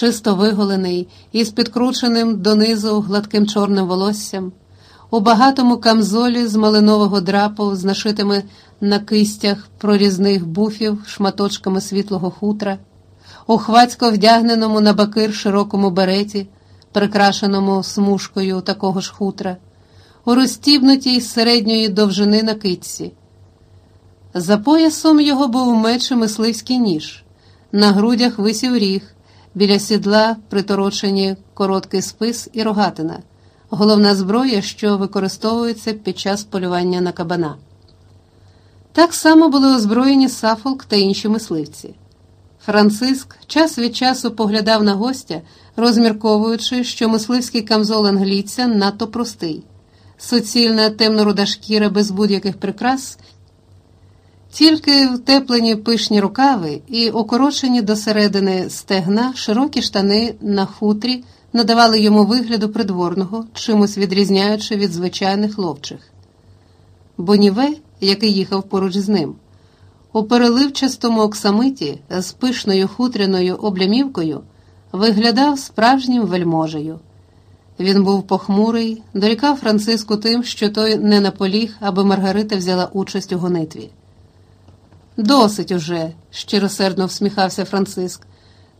чисто виголений, із підкрученим донизу гладким чорним волоссям, у багатому камзолі з малинового драпу з нашитими на кистях прорізних буфів шматочками світлого хутра, у хвацько вдягненому на бакир широкому береті, прикрашеному смужкою такого ж хутра, у розстібнутій з середньої довжини накидці. За поясом його був меч і мисливський ніж, на грудях висів ріг, біля сідла приторочені короткий спис і рогатина, головна зброя, що використовується під час полювання на кабана. Так само були озброєні Сафолк та інші мисливці. Франциск час від часу поглядав на гостя, розмірковуючи, що мисливський камзол англійця надто простий, суцільна темно-руда шкіра без будь-яких прикрас. Тільки втеплені пишні рукави і укорочені до середини стегна широкі штани на хутрі надавали йому вигляду придворного, чимось відрізняючи від звичайних ловчих. Боніве, який їхав поруч з ним, у переливчастому оксамиті з пишною хутряною облямівкою виглядав справжнім вельможею. Він був похмурий, дорікав Франциску тим, що той не наполіг, аби Маргарита взяла участь у гонитві. Досить уже, щиросердно всміхався Франциск.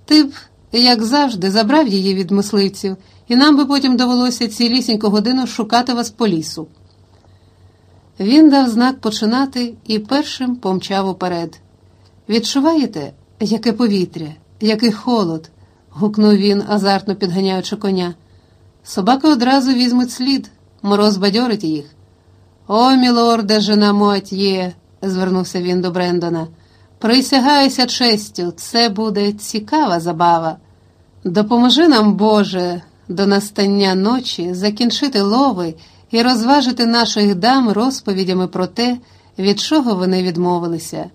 Ти б, як завжди, забрав її від мисливців, і нам би потім довелося цілісіньку годину шукати вас по лісу. Він дав знак починати і першим помчав уперед. Відчуваєте, яке повітря, який холод? гукнув він, азартно підганяючи коня. Собаки одразу візьмуть слід, мороз бадьорить їх. О, мілорде, жена Моатьє, звернувся він до Брендона. Присягаюся честю, це буде цікава забава. Допоможи нам, Боже, до настання ночі закінчити лови і розважити наших дам розповідями про те, від чого вони відмовилися.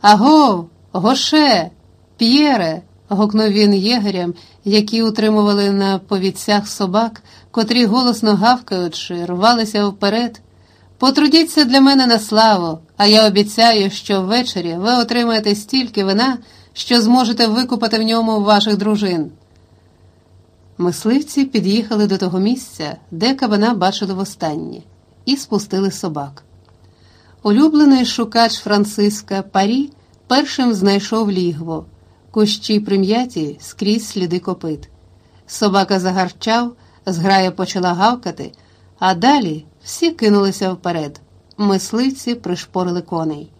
Агов, Гоше, П'єре, гукнув він єгерям, які утримували на повідцях собак, котрі голосно гавкаючи, рвалися вперед. Потрудіться для мене на славу, а я обіцяю, що ввечері ви отримаєте стільки вина, що зможете викупати в ньому ваших дружин. Мисливці під'їхали до того місця, де кабана бачили востаннє, і спустили собак. Улюблений шукач Франциска Парі першим знайшов лігво, кущі прим'яті скрізь сліди копит. Собака загарчав, зграя почала гавкати, а далі всі кинулися вперед. Мисливці пришпорили коней.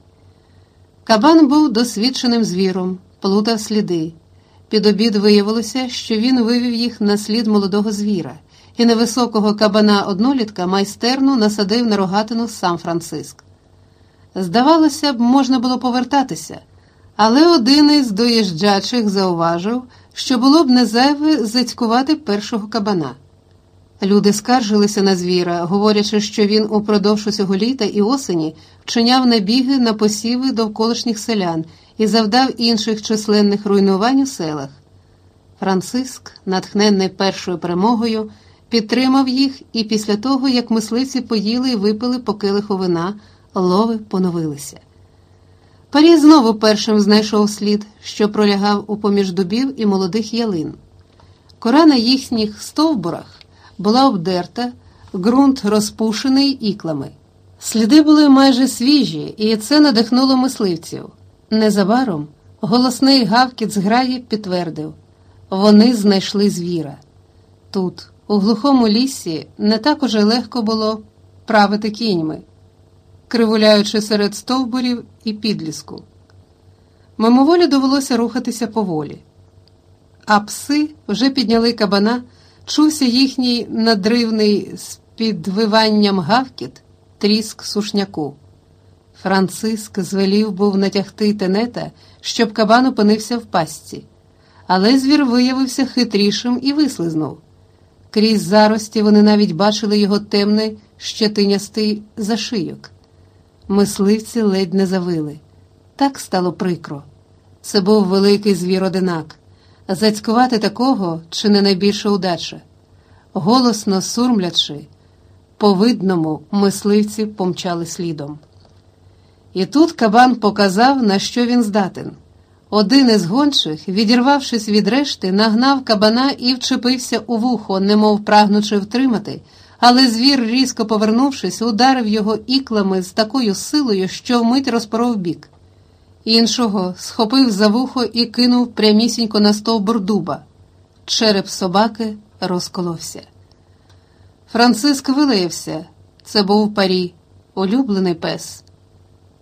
Кабан був досвідченим звіром, плутав сліди. Під обід виявилося, що він вивів їх на слід молодого звіра, і невисокого кабана однолітка майстерно насадив на рогатину сам Франциск. Здавалося б, можна було повертатися, але один із доїжджачих зауважив, що було б не зайве зацькувати першого кабана. Люди скаржилися на звіра, говорячи, що він упродовж усього літа і осені вчиняв набіги на посіви довколишніх селян і завдав інших численних руйнувань у селах. Франциск, натхненний першою перемогою, підтримав їх, і після того, як мисливці поїли і випили по килиху вина, лови поновилися. Парі знову першим знайшов слід, що пролягав у поміж дубів і молодих ялин. Кора на їхніх стовбурах була обдерта, ґрунт розпушений іклами. Сліди були майже свіжі, і це надихнуло мисливців. Незабаром голосний гавкіт зграї підтвердив вони знайшли звіра. Тут, у глухому лісі, не так уже легко було правити кіньми, кривуляючи серед стовбурів і підліску. Мимоволі довелося рухатися поволі, а пси вже підняли кабана, чувся їхній надривний з підвиванням гавкіт, тріск сушняку. Франциск звелів був натягти тенета, щоб кабан опинився в пастці, але звір виявився хитрішим і вислизнув. Крізь зарості вони навіть бачили його темний щетинястий зашийок. Мисливці ледь не завили. Так стало прикро. Це був великий звір одинак. Зацькувати такого чи не найбільша удача. Голосно сурмлячи, по видному мисливці помчали слідом. І тут кабан показав, на що він здатен. Один із гончих, відірвавшись від решти, нагнав кабана і вчепився у вухо, немов прагнучи втримати, але звір, різко повернувшись, ударив його іклами з такою силою, що вмить розпоров бік. Іншого схопив за вухо і кинув прямісінько на стовбур дуба. Череп собаки розколовся. Франциск вилаявся. Це був парі, улюблений пес.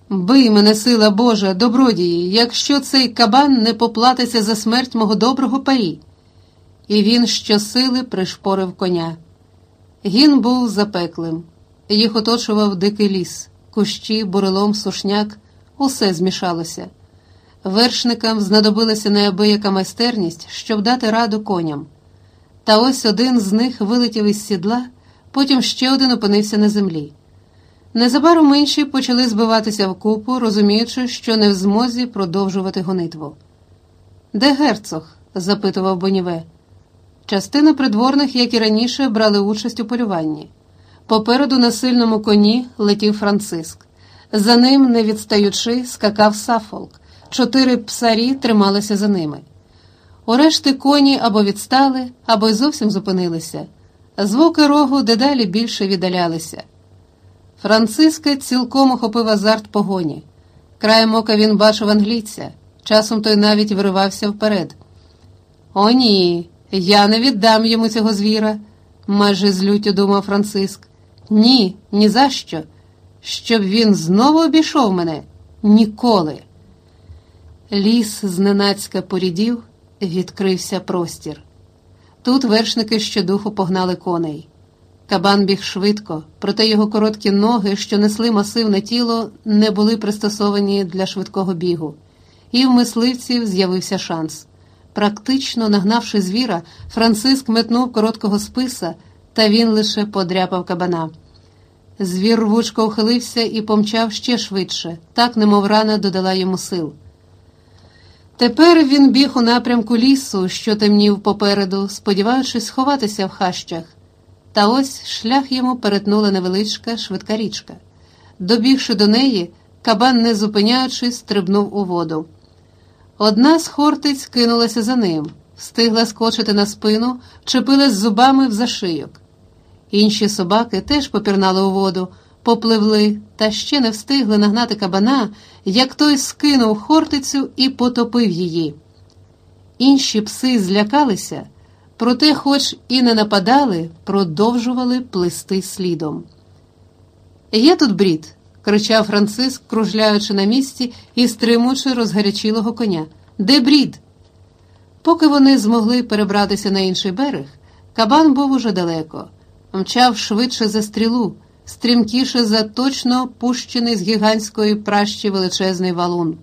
Бий мене, сила Божа, добродії, якщо цей кабан не поплатиться за смерть мого доброго парі. І він щосили пришпорив коня. Гін був запеклим, їх оточував дикий ліс, кущі, бурелом, сушняк, усе змішалося. Вершникам знадобилася неабияка майстерність, щоб дати раду коням. Та ось один з них вилетів із сідла, потім ще один опинився на землі. Незабаром інші почали збиватися в купу, розуміючи, що не в змозі продовжувати гонитву. Де герцог? запитував Боніве. Частина придворних, як і раніше, брали участь у полюванні. Попереду на сильному коні летів Франциск. За ним, не відстаючи, скакав Сафолк. Чотири псарі трималися за ними. Урешті коні або відстали, або й зовсім зупинилися. Звуки рогу дедалі більше віддалялися. Франциска цілком охопив азарт погоні. Краєм ока він бачив англійця, часом той навіть виривався вперед. О, ні, я не віддам йому цього звіра, майже з люттю думав Франциск. Ні, ні за що. Щоб він знову обійшов мене ніколи. Ліс зненацька порідів, відкрився простір. Тут вершники щодуху погнали коней. Кабан біг швидко, проте його короткі ноги, що несли масивне тіло, не були пристосовані для швидкого бігу, і в мисливців з'явився шанс. Практично нагнавши звіра, Франциск метнув короткого списа, та він лише подряпав кабана. Звір рвучко ухилився і помчав ще швидше, так немов рана додала йому сил. Тепер він біг у напрямку лісу, що темнів попереду, сподіваючись сховатися в хащах. Та ось шлях йому перетнула невеличка швидка річка. Добігши до неї, кабан, не зупиняючись, стрибнув у воду. Одна з хортиць кинулася за ним, встигла скочити на спину, вчепилась зубами в зашийок. Інші собаки теж попірнали у воду, попливли та ще не встигли нагнати кабана, як той скинув хортицю і потопив її. Інші пси злякалися, проте, хоч і не нападали, продовжували плисти слідом. Є тут брід, кричав Франциск, кружляючи на місці і стримуючи розгарячілого коня. Де брід? Поки вони змогли перебратися на інший берег, кабан був уже далеко, мчав швидше за стрілу, стрімкіше за точно пущений з гігантської пращі величезний валун.